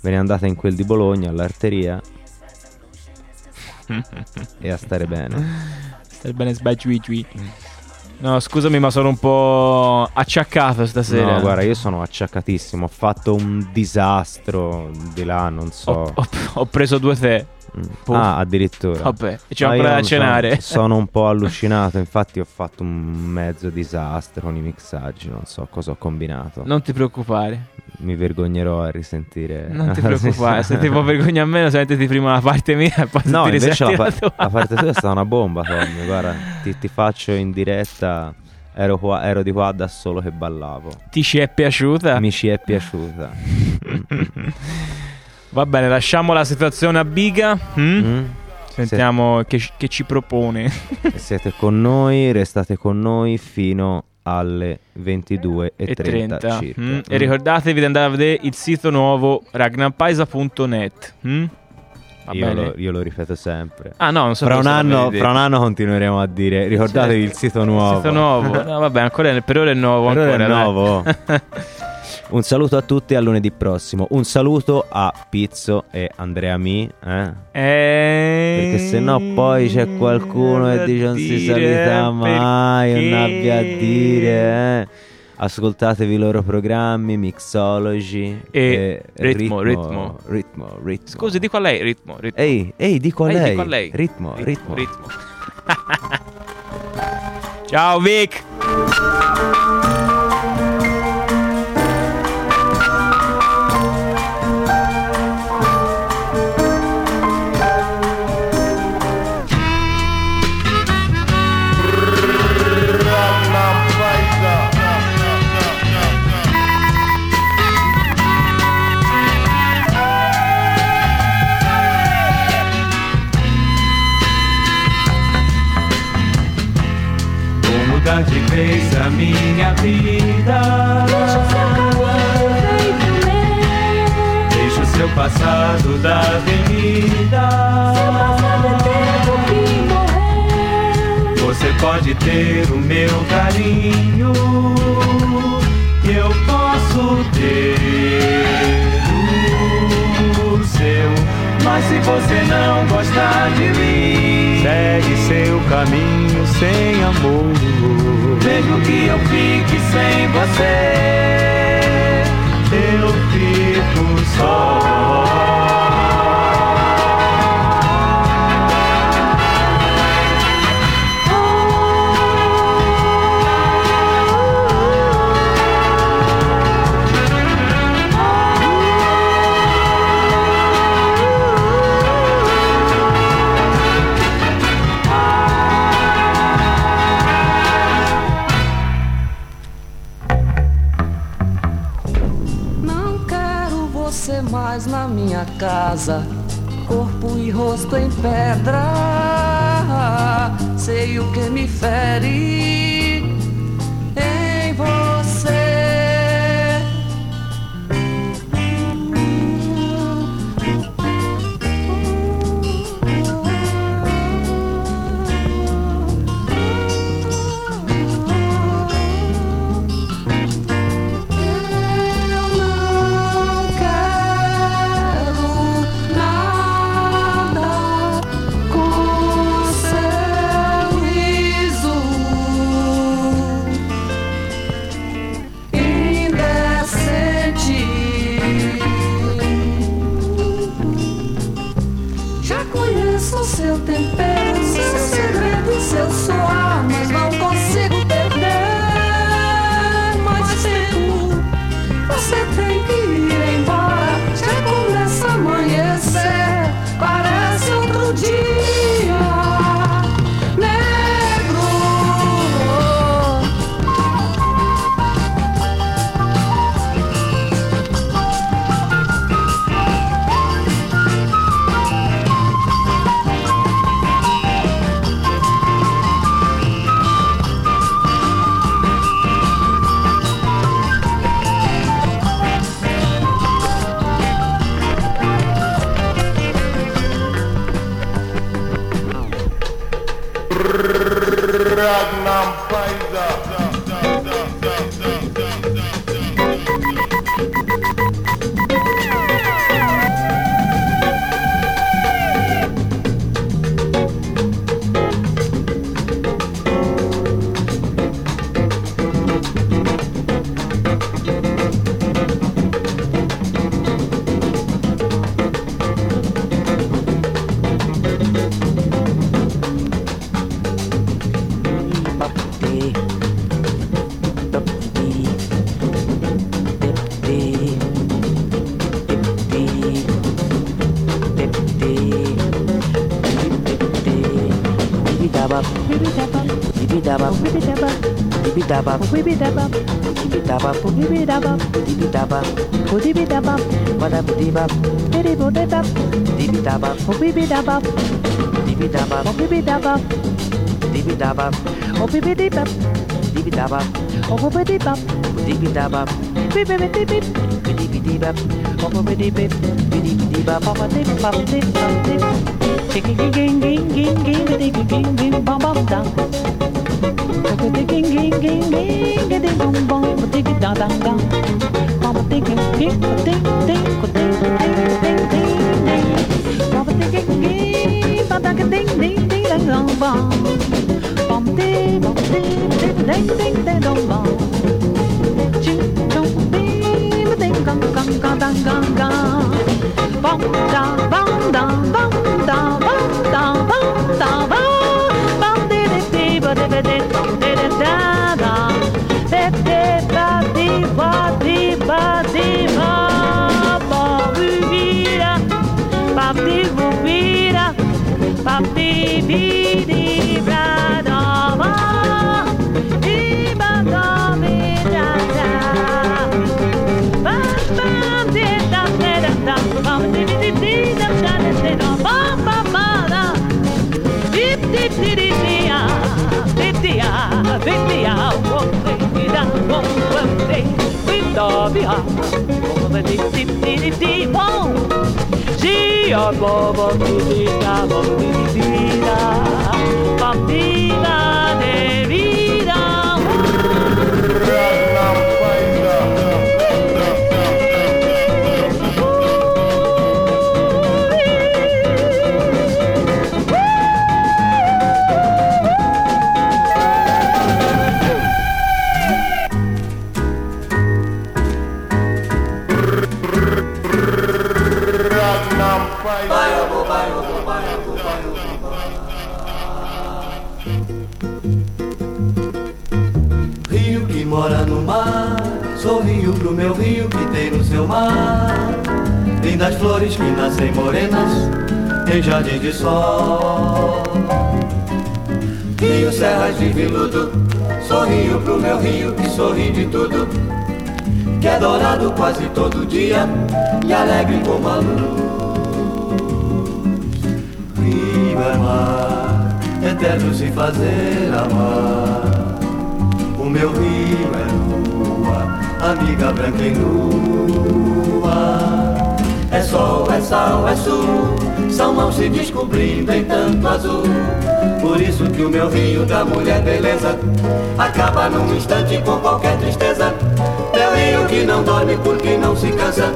S2: Ve ne andate in quel di Bologna all'arteria e a stare bene.
S16: Stai bene sbaggiui No, scusami, ma sono un po' acciaccato stasera.
S2: No, guarda, io sono acciaccatissimo. Ho fatto un disastro di là, non so.
S16: Ho, ho- ho preso due tè. Puh.
S2: Ah, addirittura.
S16: Vabbè, e
S2: Ma
S16: ancora
S2: io
S16: da
S2: sono-
S16: cenare.
S2: Sono, un po' allucinato. Infatti, ho fatto un mezzo disastro con i mixaggi. Non so cosa ho combinato.
S16: Non ti preoccupare.
S2: Mi vergognerò a risentire.
S16: Non ti preoccupare. Se ti può vergogna a me, sentiti prima la parte mia e poi
S2: No, invece la,
S16: la
S2: pa-
S16: tua.
S2: la parte tua è stata una bomba, Tommy. Guarda, ti, ti faccio in diretta. Ero, qua- ero di qua da solo che ballavo.
S16: Ti ci è piaciuta?
S2: Mi ci è piaciuta.
S16: Va bene, lasciamo la situazione a Biga. mm? Sentiamo che, che ci propone.
S2: Siete con noi, restate con noi fino alle 22.30
S16: e 30.
S2: circa.
S16: mm? E ricordatevi di andare a vedere il sito nuovo ragnampaisa.net. mm?
S2: Io, lo, io lo ripeto sempre.
S16: Ah, no, non so
S2: fra un, anno, fra un anno continueremo a dire. Ricordatevi il sito nuovo.
S16: Sito nuovo. No, vabbè, ancora per ora è nuovo.
S2: Per ora
S16: ancora,
S2: è nuovo. Un saluto a tutti e a lunedì prossimo. Un saluto a Pizzo e Andrea Mi. Eh?
S16: Eh,
S2: Perché se no poi c'è qualcuno che dice non si
S16: dire,
S2: salita mai,
S16: perché?
S2: non abbia a dire. Eh? Ascoltatevi i loro programmi, Mixology
S16: E Ritmo, Ritmo.
S2: Ritmo, Ritmo.
S16: Scusi, dico a lei, ritmo. ritmo.
S2: Ehi, ehi, dico a
S16: Ehi,
S2: lei.
S16: dico a lei.
S2: Ritmo, ritmo.
S16: ritmo. Ciao Vic.
S32: Deixa o seu passado da avenida. Você pode ter o meu carinho. E eu posso ter o seu. Mas se você não gostar de mim, segue seu caminho sem amor. Mesmo que eu fique sem você, eu fico só.
S10: Casa. Corpo e rosto em pedra. Sei o que me fere Oh,
S33: biddy da bop. Beep beep beep beep biddy biddy bop. Papa biddy beep biddy biddy bop. Papa dip papa dip papa dip. Ging ging ging ging ging ging biddy ging ging ging bum bum down. Papa dip ging ging ging ging biddy bum bum biddy da da da. Papa dip bum da ah. Dip dee ah. Whoa dee da. Whoa whoa dee. Dip da dee ah. Whoa dip dip dee dee dee. Whoa. Gee ah ba ba dee dee da ba dee dee da. Ba
S34: mar. Lindas flores que nascem morenas em jardim de sol. Rio, serras de veludo, sorrio pro meu rio que sorri de tudo. Que é dourado quase todo dia e alegre como a luz. Rio é mar, eterno se fazer amar. O meu rio é lua, amiga branca e nua. É sol, é sal, é sul, são mãos se descobrindo em tanto azul. Por isso que o meu rio da mulher beleza acaba num instante com qualquer tristeza. Meu rio que não dorme porque não se cansa.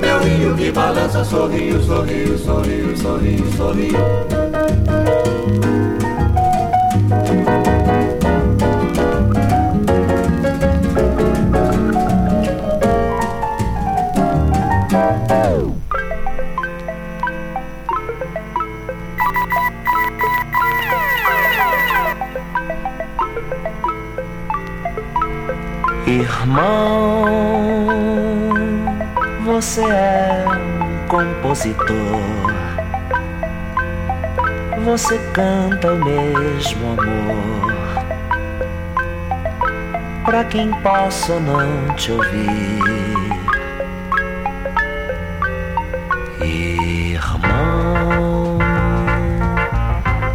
S34: Meu rio que balança, sorrio, sorrio, sorrio, sorrio, sorrio.
S33: Você é um compositor. Você canta o mesmo amor. Pra quem possa não te ouvir. Irmão,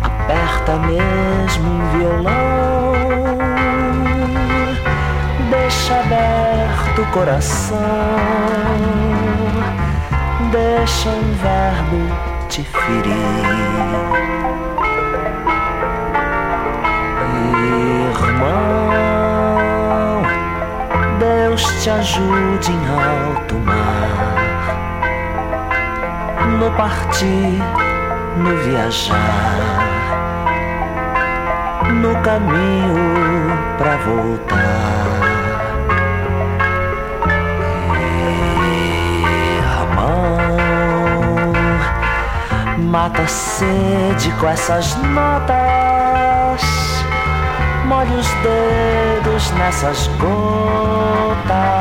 S33: aperta mesmo um violão. Deixa aberto o coração. Deixa um verbo te ferir. Irmão, Deus te ajude em alto mar. No partir, no viajar, no caminho pra voltar. Mata a sede com essas notas. Molhe os dedos nessas gotas.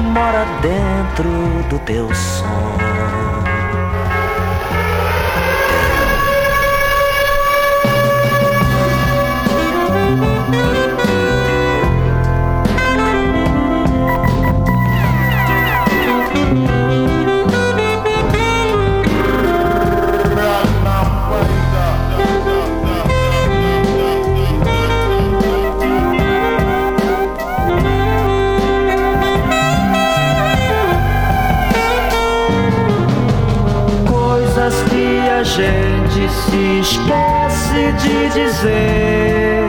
S33: Mora dentro do teu som.
S34: se esquece de dizer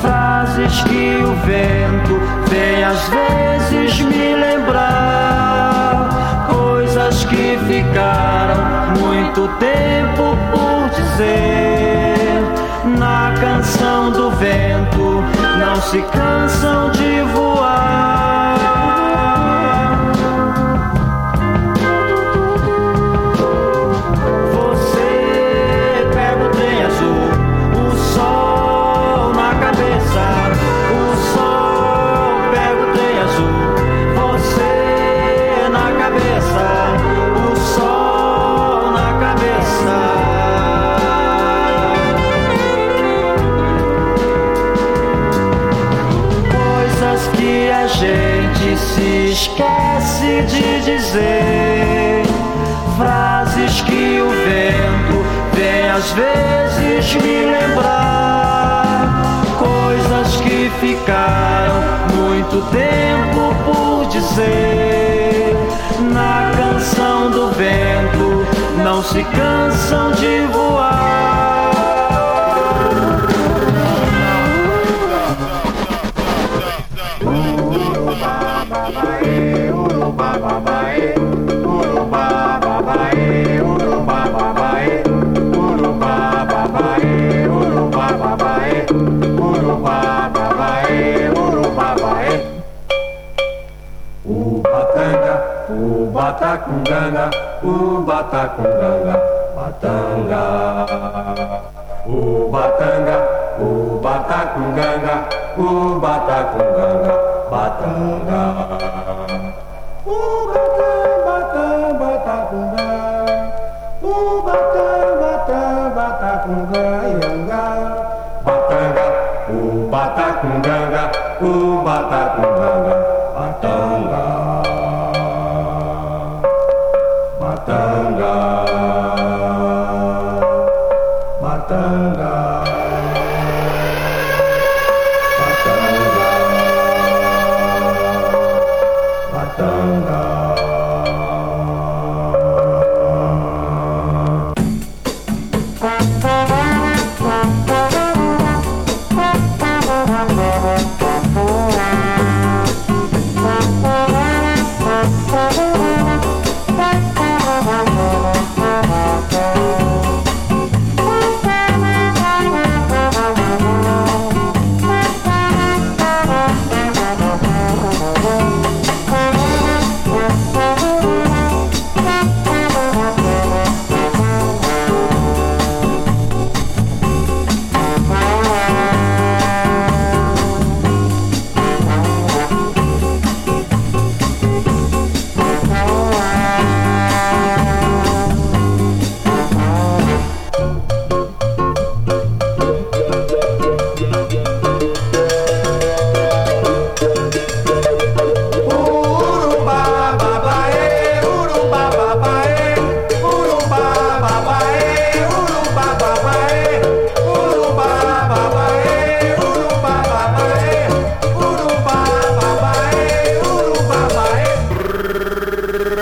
S34: frases que o vento vem às vezes me lembrar, coisas que ficaram muito tempo por dizer. Na canção do vento, não se cansam se esquece de dizer frases que o vento vem às vezes me lembrar, coisas que ficaram muito tempo por dizer na canção do vento. Não se cansa
S35: batacunganga, o batacunganga, batanga. O batanga, o batacunganga, o batacunganga, batanga.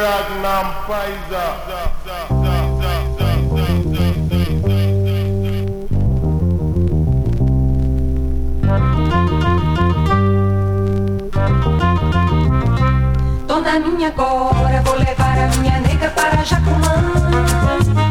S36: Ragnam Paisa. Minha cora vou levar a minha nega para Jacumã.